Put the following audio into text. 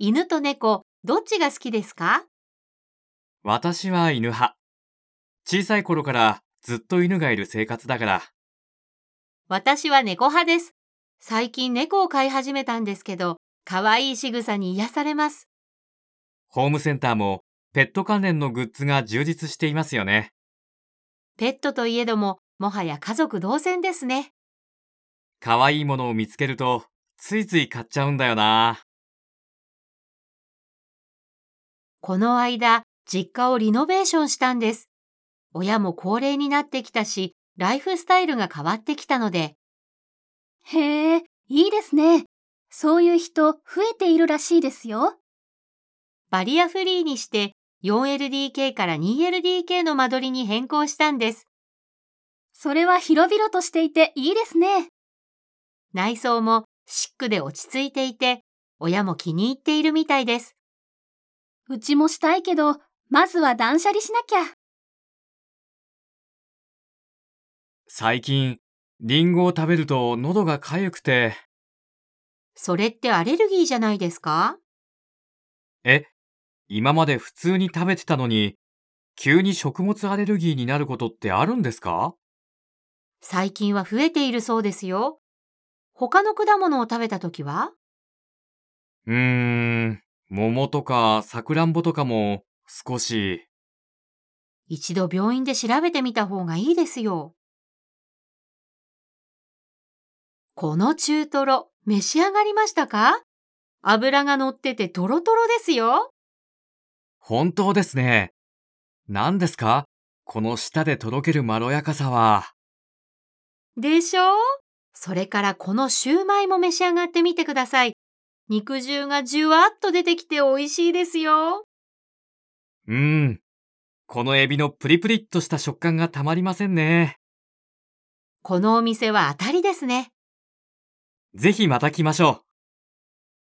犬と猫、どっちが好きですか？私は犬派。小さい頃からずっと犬がいる生活だから。私は猫派です。最近猫を飼い始めたんですけど、可愛い仕草に癒されます。ホームセンターもペット関連のグッズが充実していますよね。ペットといえども、もはや家族同然ですね。可愛いものを見つけると、ついつい買っちゃうんだよな。この間、実家をリノベーションしたんです。親も高齢になってきたし、ライフスタイルが変わってきたので、へえ、いいですね。そういう人増えているらしいですよ。バリアフリーにして 4LDK から 2LDK の間取りに変更したんです。それは広々としていていいですね。内装もシックで落ち着いていて、親も気に入っているみたいです。うちもしたいけど、まずは断捨離しなきゃ。最近、リンゴを食べると喉が痒くて、それってアレルギーじゃないですか？え、今まで普通に食べてたのに、急に食物アレルギーになることってあるんですか？最近は増えているそうですよ。他の果物を食べたときは？うーん、桃とかさくらんぼとかも少し、一度病院で調べてみた方がいいですよ。この中トロ、召し上がりましたか？油が乗っててトロトロですよ。本当ですね。何ですか？この舌でとろけるまろやかさは。でしょそれからこのシューマイも召し上がってみてください。肉汁がじゅわっと出てきて美味しいですよ。うーん。このエビのプリプリっとした食感がたまりませんね。このお店は当たりですね。ぜひまた来ましょう。